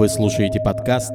Вы слушаете подкаст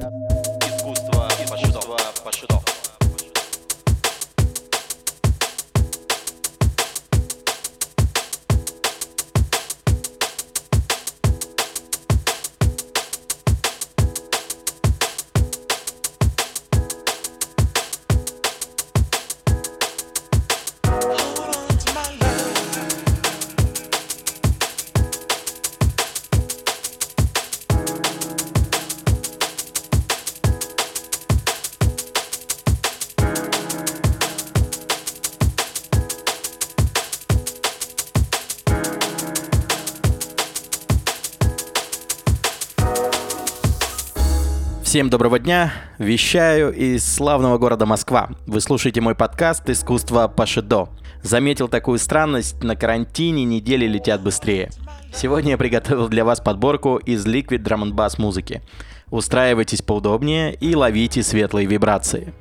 Всем доброго дня. Вещаю из славного города Москва. Вы слушаете мой подкаст «Искусство Пашидо». Заметил такую странность, на карантине недели летят быстрее. Сегодня я приготовил для вас подборку из Liquid Drum Bass музыки. Устраивайтесь поудобнее и ловите светлые вибрации.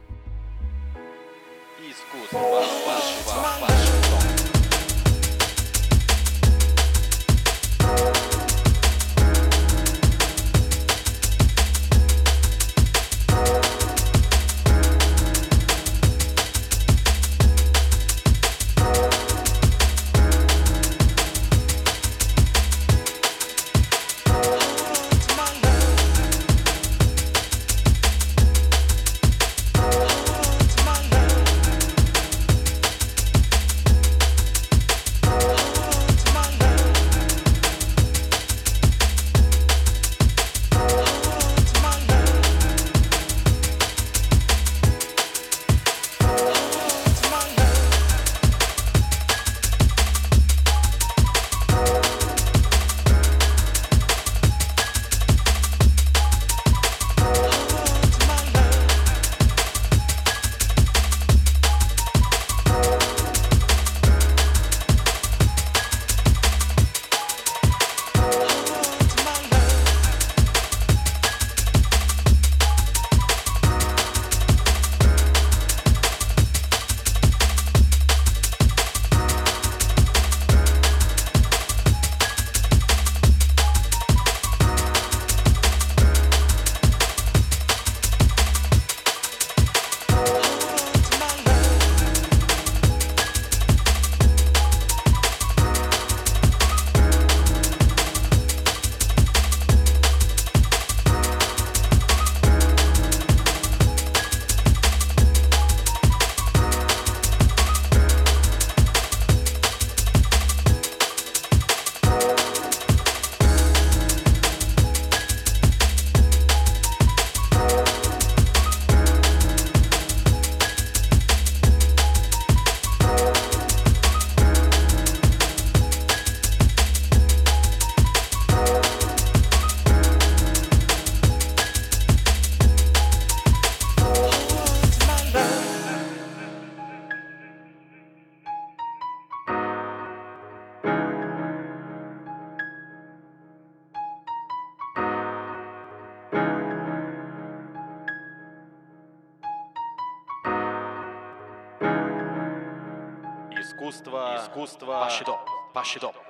八十度。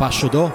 Пашудо.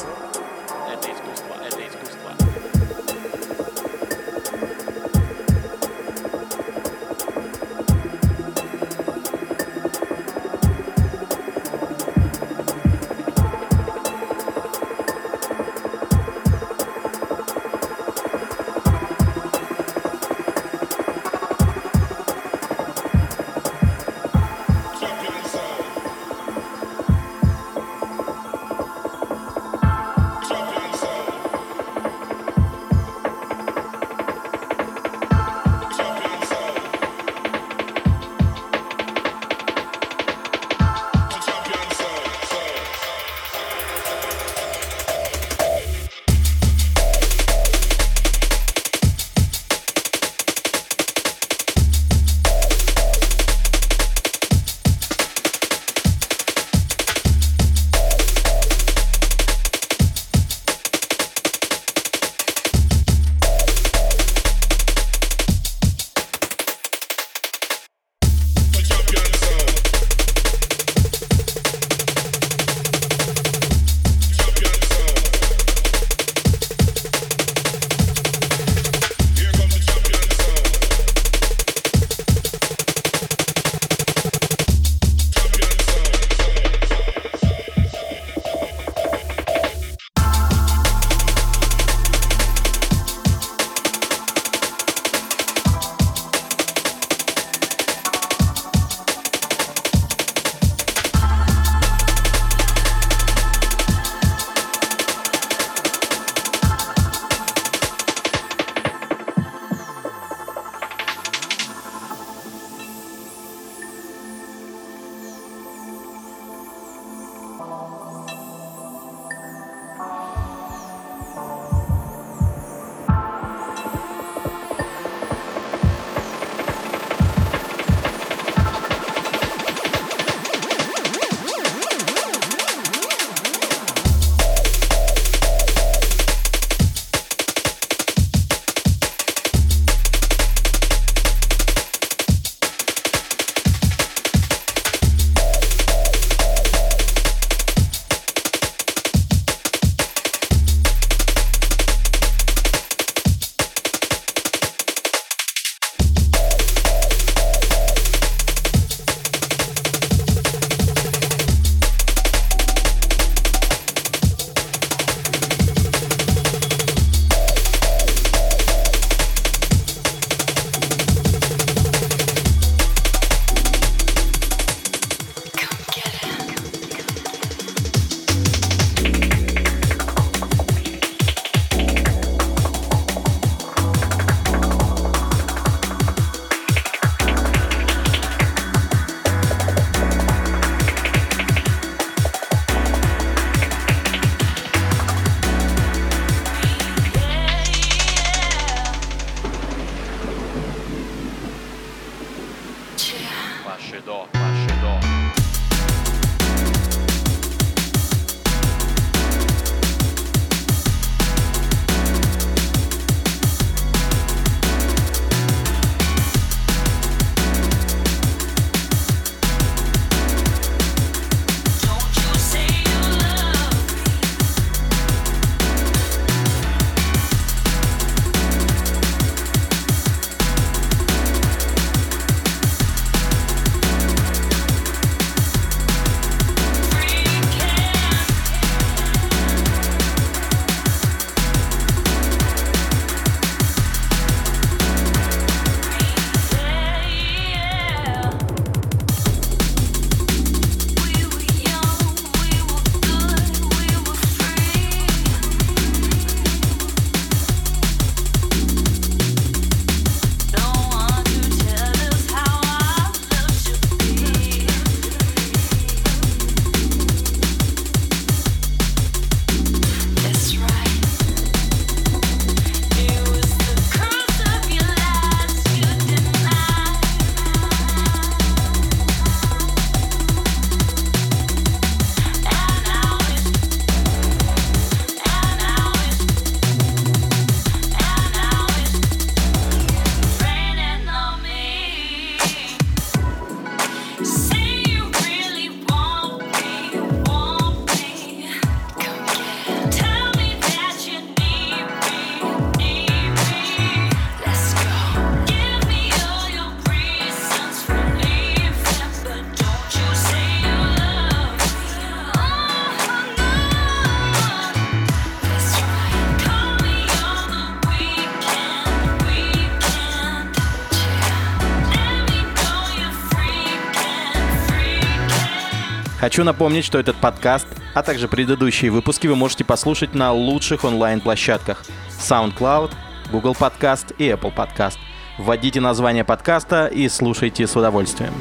Хочу напомнить, что этот подкаст, а также предыдущие выпуски вы можете послушать на лучших онлайн-площадках SoundCloud, Google Podcast и Apple Podcast. Вводите название подкаста и слушайте с удовольствием.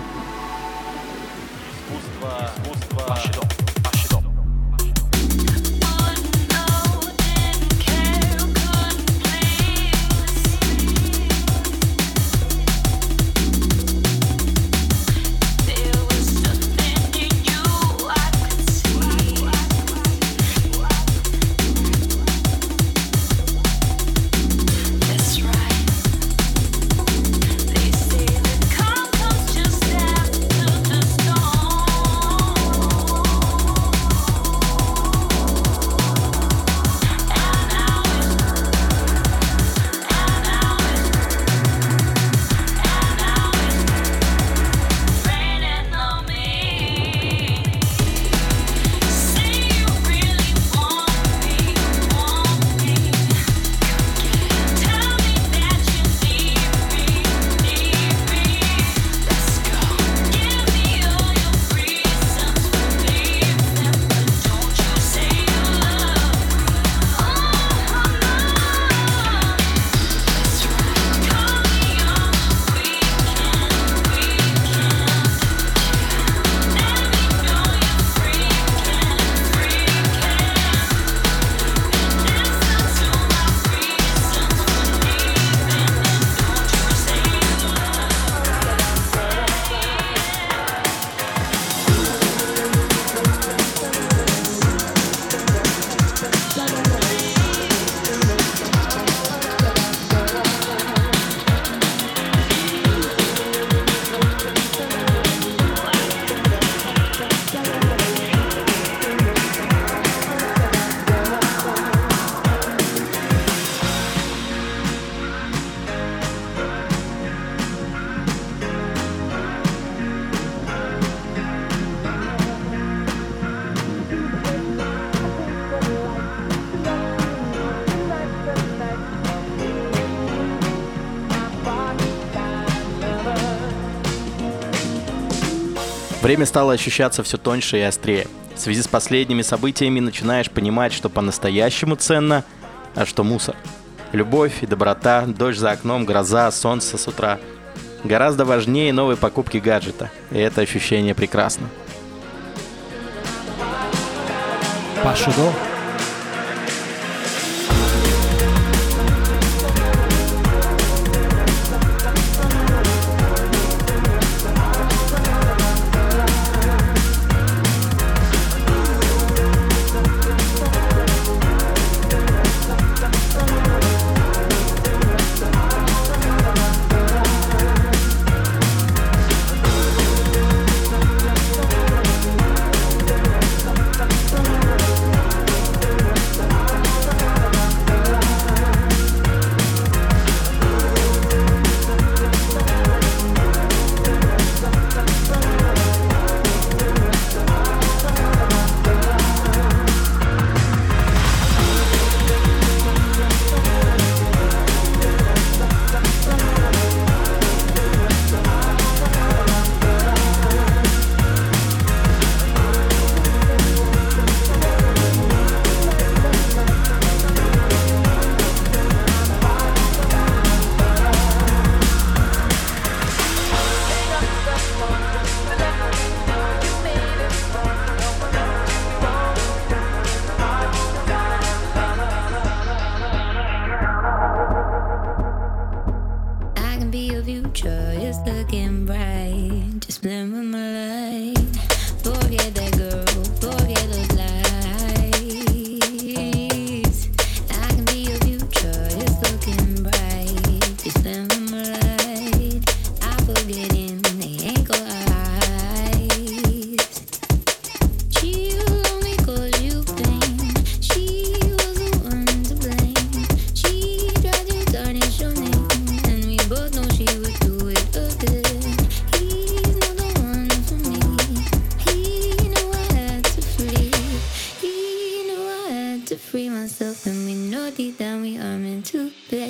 Время стало ощущаться все тоньше и острее. В связи с последними событиями начинаешь понимать, что по-настоящему ценно, а что мусор. Любовь и доброта, дождь за окном, гроза, солнце с утра. Гораздо важнее новой покупки гаджета. И это ощущение прекрасно. Пашидо. body than we are meant to be.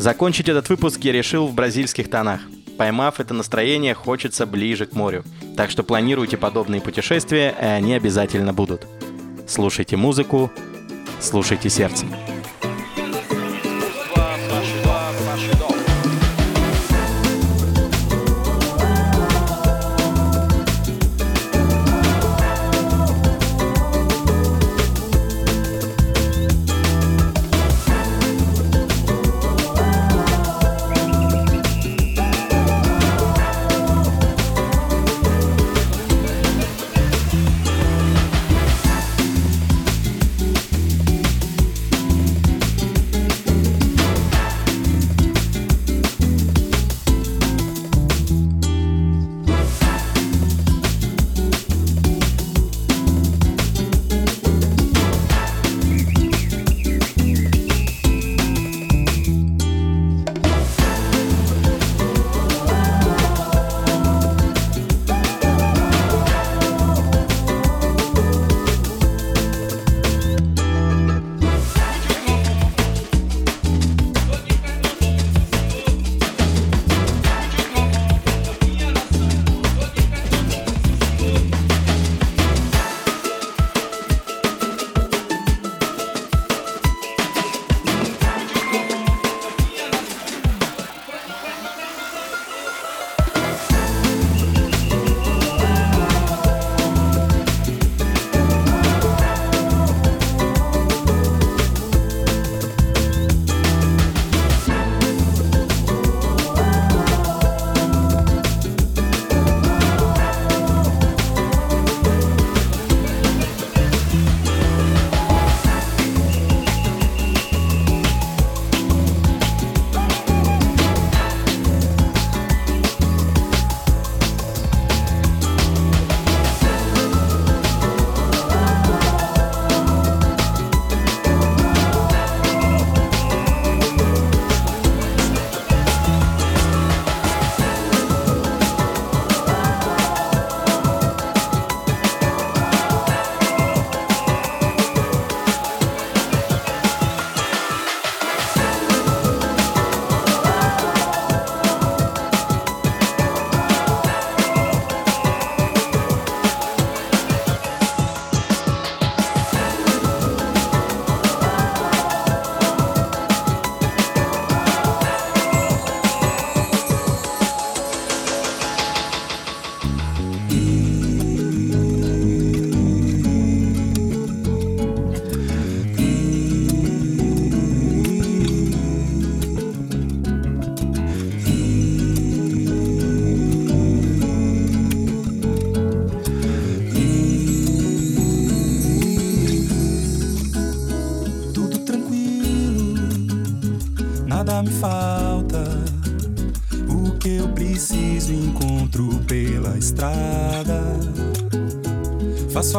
Закончить этот выпуск я решил в бразильских тонах. Поймав это настроение, хочется ближе к морю. Так что планируйте подобные путешествия, и они обязательно будут. Слушайте музыку, слушайте сердцем.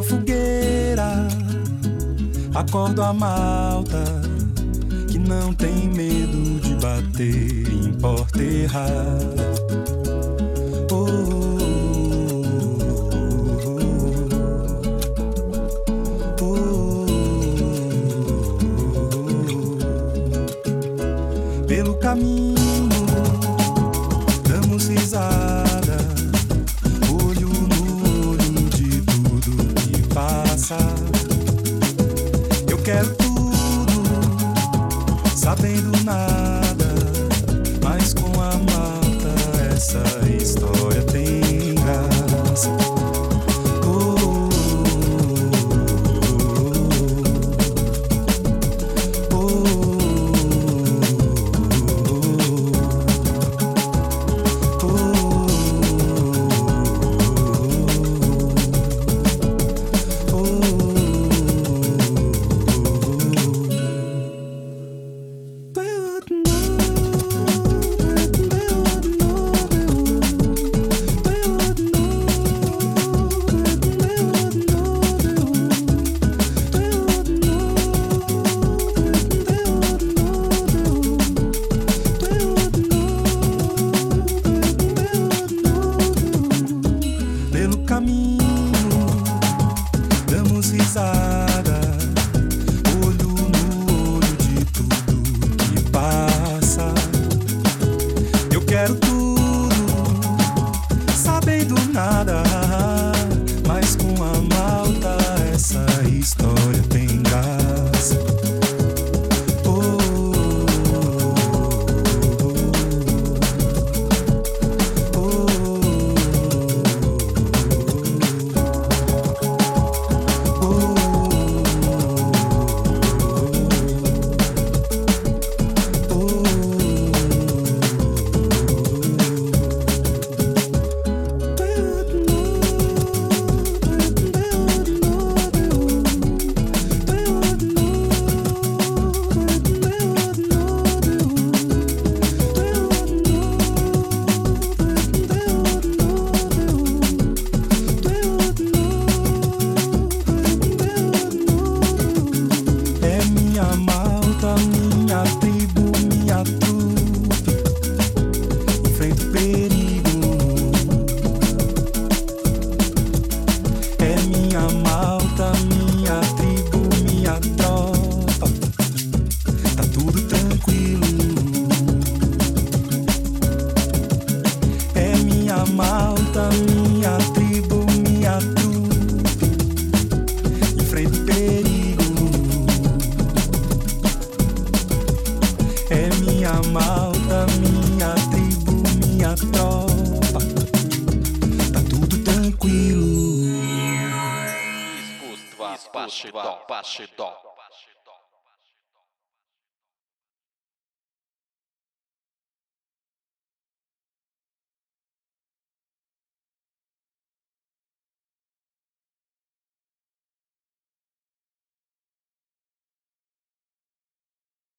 A fogueira, acordo a malta que não tem medo de bater em porta errada. Passa. Eu quero tudo, sabendo nada, mas com a malta essa história tem graça.